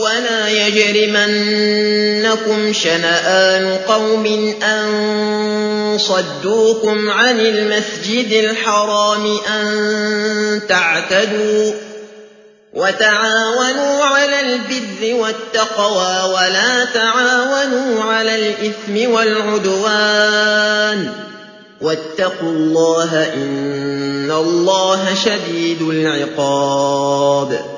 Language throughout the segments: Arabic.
ولا يجرمنكم شنآن قوم أن صدوكم عن المسجد الحرام أن تعتدوا وتعاونوا على البر والتقوى ولا تعاونوا على الإثم والعدوان واتقوا الله إن الله شديد العقاب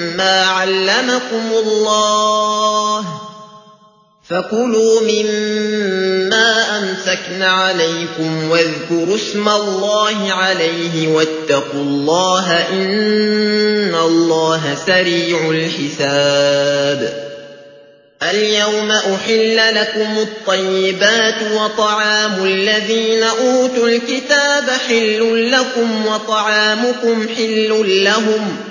علمكم الله فكلوا مما أمسكن عليكم واذكروا اسم الله عليه واتقوا الله إن الله سريع الحساب اليوم أحل لكم الطيبات وطعام الذين أوتوا الكتاب حل لكم وطعامكم حل لهم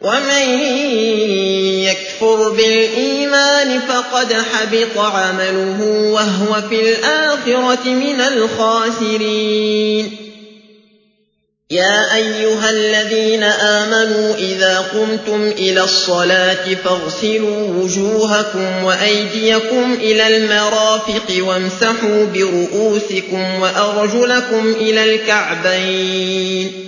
ومن يكفر بالإيمان فقد حبط عمله وهو في الآخرة من الخاسرين يا أيها الذين آمنوا إذا قمتم إلى الصلاة فاغسلوا وجوهكم وأيديكم إلى المرافق وامسحوا برؤوسكم وأرجلكم إلى الكعبين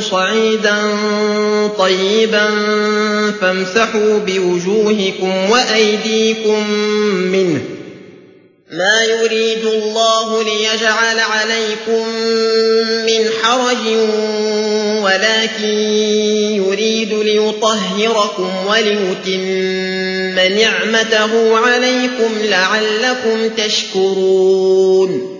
صعيدا طيبا فامسحوا بوجوهكم وأيديكم منه ما يريد الله ليجعل عليكم من حرج ولكن يريد ليطهركم وليتم نِعْمَتَهُ عَلَيْكُمْ لَعَلَّكُمْ تَشْكُرُونَ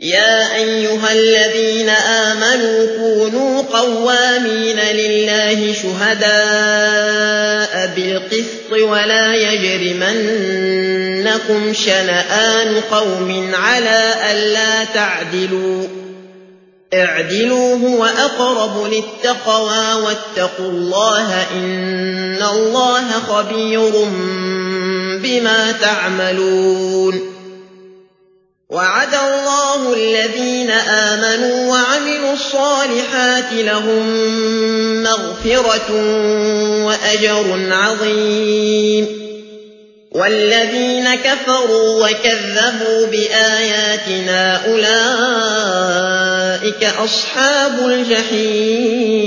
يَا أَيُّهَا الَّذِينَ آمَنُوا كُونُوا قَوَّامِينَ لِلَّهِ شُهَدَاءَ بِالْقِسْطِ وَلَا يَجْرِمَنَّكُمْ شَنَآنُ قَوْمٍ عَلَىٰ أَلَّا تَعْدِلُوا ۚ اعْدِلُوا هُوَ أَقْرَبُ لِلتَّقْوَىٰ ۖ وَاتَّقُوا اللَّهَ ۚ إِنَّ اللَّهَ خَبِيرٌ بِمَا تَعْمَلُونَ وَعَدَ اللَّهُ الَّذِينَ آمَنُوا وَعَمِلُوا الصَّالِحَاتِ لَهُم مَّغْفِرَةٌ وَأَجْرٌ عَظِيمٌ. وَالَّذِينَ كَفَرُوا وَكَذَّبُوا بِآيَاتِنَا أُولَٰئِكَ أَصْحَابُ الْجَحِيمِ.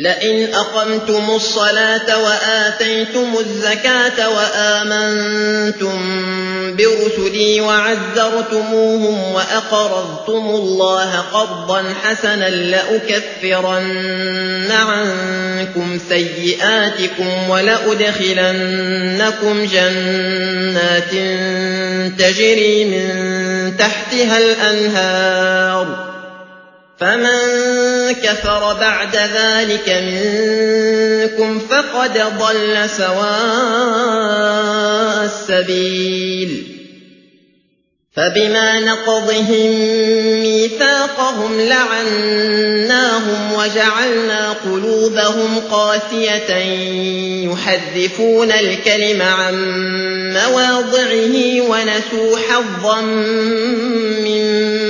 لَئِنْ أَقَمْتُمُ الصَّلَاةَ وَآتَيْتُمُ الزَّكَاةَ وَآمَنتُم بِرُسُلِي وَعَزَّرْتُمُوهُمْ وَأَقْرَضْتُمُ اللَّهَ قَرْضًا حَسَنًا لَّأُكَفِّرَنَّ عَنكُمْ سَيِّئَاتِكُمْ وَلَأُدْخِلَنَّكُمْ جَنَّاتٍ تَجْرِي مِن تَحْتِهَا الْأَنْهَارُ ۚ فَمَن كَفَرَ بَعْدَ ذَٰلِكَ مِنكُمْ فَقَدْ ضَلَّ سَوَاءَ السَّبِيلِ فَبِمَا نَقْضِهِم مِّيثَاقَهُمْ لَعَنَّاهُمْ وَجَعَلْنَا قُلُوبَهُمْ قَاسِيَةً يُحَرِّفُونَ الْكَلِمَ عَن مَّوَاضِعِهِ وَنَسُوا حَظًّا مِّمَّا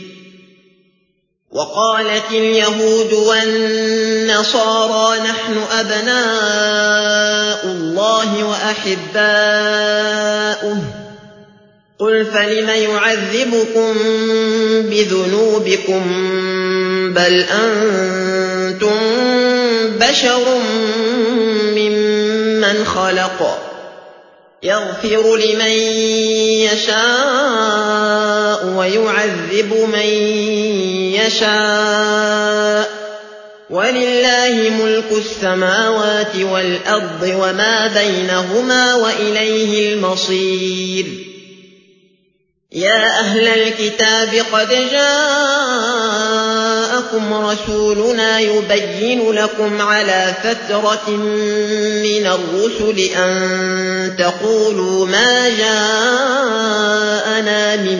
وَقَالَتِ الْيَهُودُ وَالنَّصَارَىٰ نَحْنُ أَبْنَاءُ اللَّهِ وَأَحِبَّاؤُهُ ۚ. قُلْ فَلِمَ يُعَذِّبُكُم بِذُنُوبِكُم ۖ بَلْ أَنتُم بَشَرٌ مِّمَّنْ خَلَقَ ۚ. يَغْفِرُ لِمَن يَشَاءُ وَيُعَذِّبُ مَن يَشَاءُ ۚ. وَلِلَّهِ مُلْكُ السَّمَاوَاتِ وَالْأَرْضِ وَمَا بَيْنَهُمَا ۖ وَإِلَيْهِ الْمَصِيرُ. يَا أَهْلَ الْكِتَابِ قَدْ جَاءَكُمْ رَسُولُنَا يُبَيِّنُ لَكُمْ عَلَىٰ فَتْرَةٍ مِّنَ الرُّسُلِ أَن تَقُولُوا مَا جَاءَنَا مِن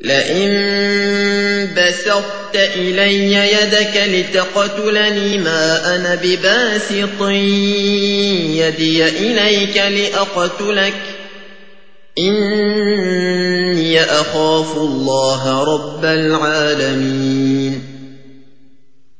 لئن بسطت إلي يدك لتقتلني ما أنا بباسط يدي إليك لأقتلك. إني أخاف الله رب العالمين.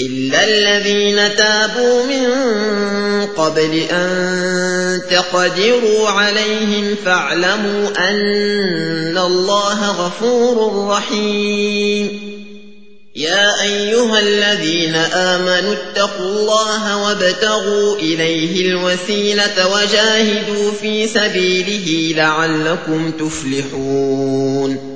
إلا الذين تابوا من قبل أن تقدروا عليهم فاعلموا أن الله غفور رحيم يا أيها الذين آمنوا اتقوا الله وابتغوا إليه الوسيلة وجاهدوا في سبيله لعلكم تفلحون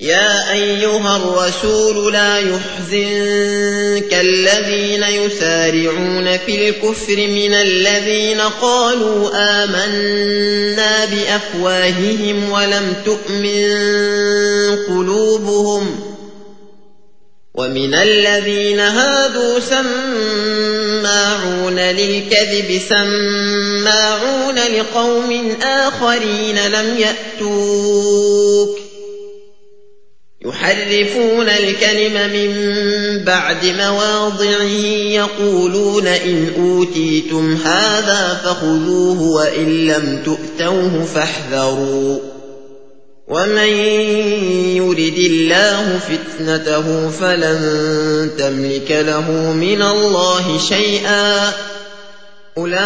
يا أيها الرسول لا يحزنك الذين يسارعون في الكفر من الذين قالوا آمنا بأفواههم ولم تؤمن قلوبهم ومن الذين هادوا سماعون للكذب سماعون لقوم آخرين لم يأتوك يحرفون الكلم من بعد مواضعه يقولون إن أوتيتم هذا فخذوه وإن لم تؤتوه فاحذروا. ومن يرد الله فتنته فلن تملك له من الله شيئا. أولئك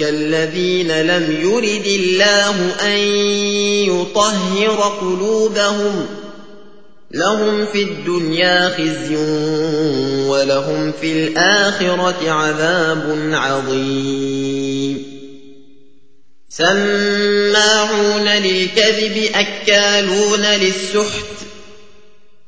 الذين لم يرد الله أن يطهر قلوبهم لهم في الدنيا خزي ولهم في الآخرة عذاب عظيم سماعون للكذب أكالون للسحت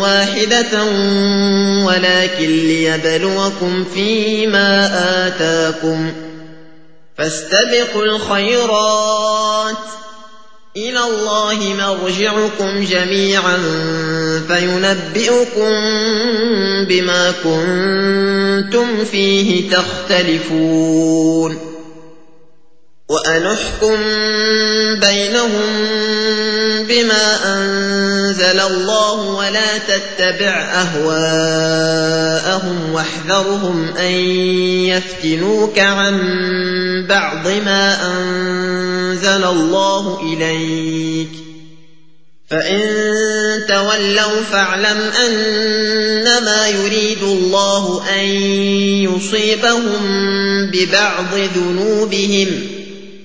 واحدة ولكن ليبلوكم فيما آتاكم. فاستبقوا الخيرات. إلى الله مرجعكم جميعا فينبئكم بما كنتم فيه تختلفون. وأنحكم بينهم بما أنزل الله ولا تتبع أهواءهم واحذرهم أن يفتنوك عن بعض ما أنزل الله إليك فإن تولوا فاعلم أنما يريد الله أن يصيبهم ببعض ذنوبهم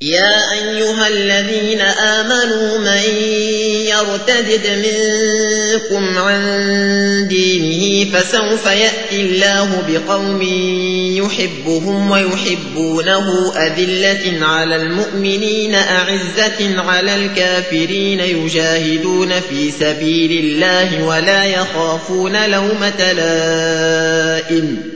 يا أيها الذين آمنوا من يرتدد منكم عن دينه فسوف يأتي الله بقوم يحبهم ويحبونه أذلة على المؤمنين أعزة على الكافرين يجاهدون في سبيل الله ولا يخافون لومة لائم.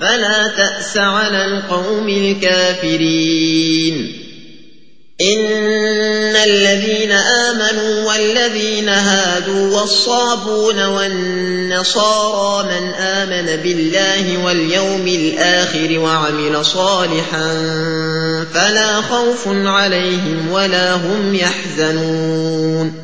فلا تأس على القوم الكافرين. إن الذين آمنوا والذين هادوا والصابون والنصارى من آمن بالله واليوم الآخر وعمل صالحا فلا خوف عليهم ولا هم يحزنون.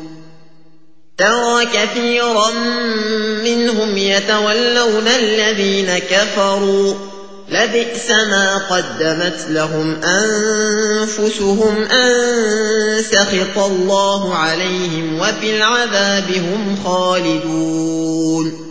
ترى كثيرا منهم يتولون الذين كفروا. لبئس ما قدمت لهم أنفسهم أن سخط الله عليهم وفي العذاب هم خالدون.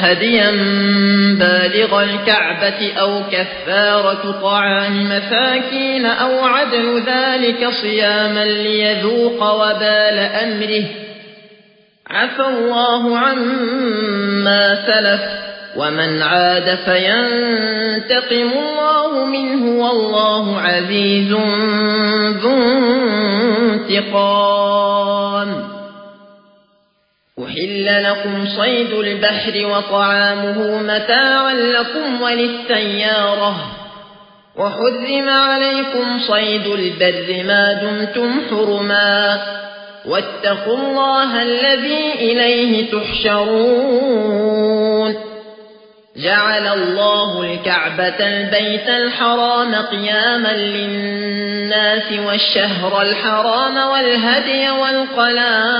هديا بالغ الكعبة أو كفارة طعام مساكين أو عدل ذلك صياما ليذوق وبال أمره. عفى الله عما سلف ومن عاد فينتقم الله منه والله عزيز ذو انتقام. أحل لكم صيد البحر وطعامه متاعا لكم وللسيارة وحذم عليكم صيد البر ما دمتم حرما واتقوا الله الذي إليه تحشرون جعل الله الكعبة البيت الحرام قياما للناس والشهر الحرام والهدي والقلائد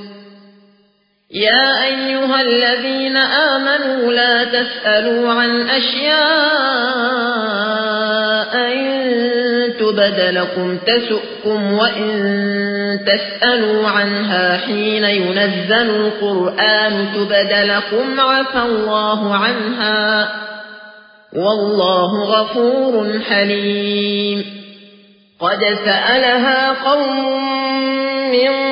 يا أيها الذين آمنوا لا تسألوا عن أشياء إن تبد لكم تسؤكم وإن تسألوا عنها حين ينزل القرآن تبد لكم عفى الله عنها والله غفور حليم قد سألها قوم من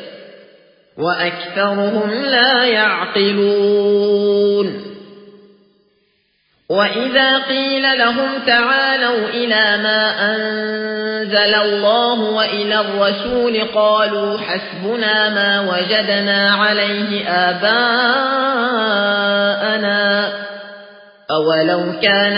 وأكثرهم لا يعقلون. وإذا قيل لهم تعالوا إلى ما أنزل الله وإلى الرسول قالوا حسبنا ما وجدنا عليه آباءنا. أولو كان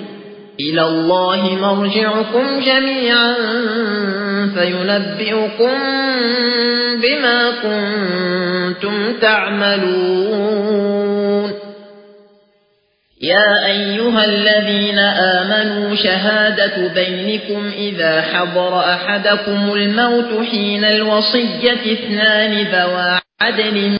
إلى الله مرجعكم جميعا فينبئكم بما كنتم تعملون. يا أيها الذين آمنوا شهادة بينكم إذا حضر أحدكم الموت حين الوصية اثنان ذوى عدل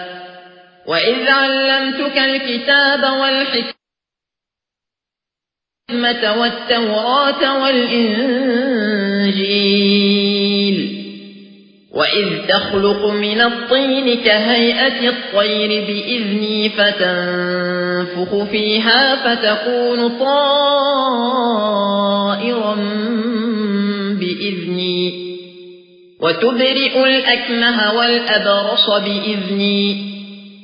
وإذ علمتك الكتاب والحكمة والتوراة والإنجيل وإذ تخلق من الطين كهيئة الطير بإذني فتنفخ فيها فتكون طائرا بإذني وتبرئ الأكمه والأبرص بإذني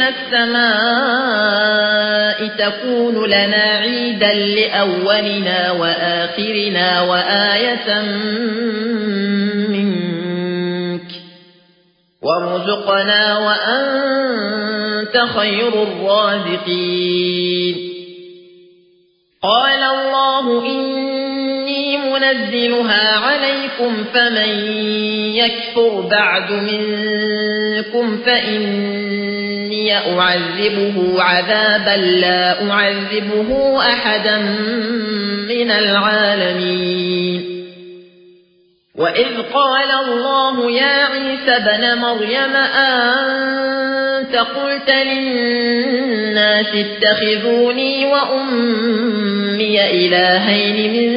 من السماء تكون لنا عيدا لأولنا وآخرنا وآية منك وارزقنا وأنت خير الرازقين قال الله إني منزلها عليكم فمن يكفر بعد منكم فإني أعذبه عذابا لا أعذبه أحدا من العالمين. وإذ قال الله يا عيسى بن مريم أنت قلت للناس اتخذوني وأمي إلهين من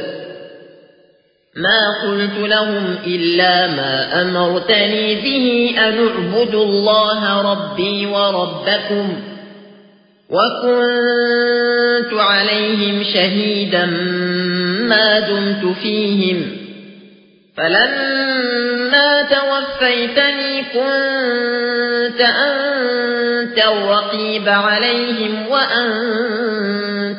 ما قلت لهم إلا ما أمرتني به أن اعبدوا الله ربي وربكم وكنت عليهم شهيدا ما دمت فيهم فلما توفيتني كنت أنت الرقيب عليهم وأنت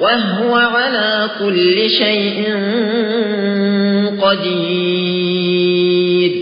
وهو على كل شيء قدير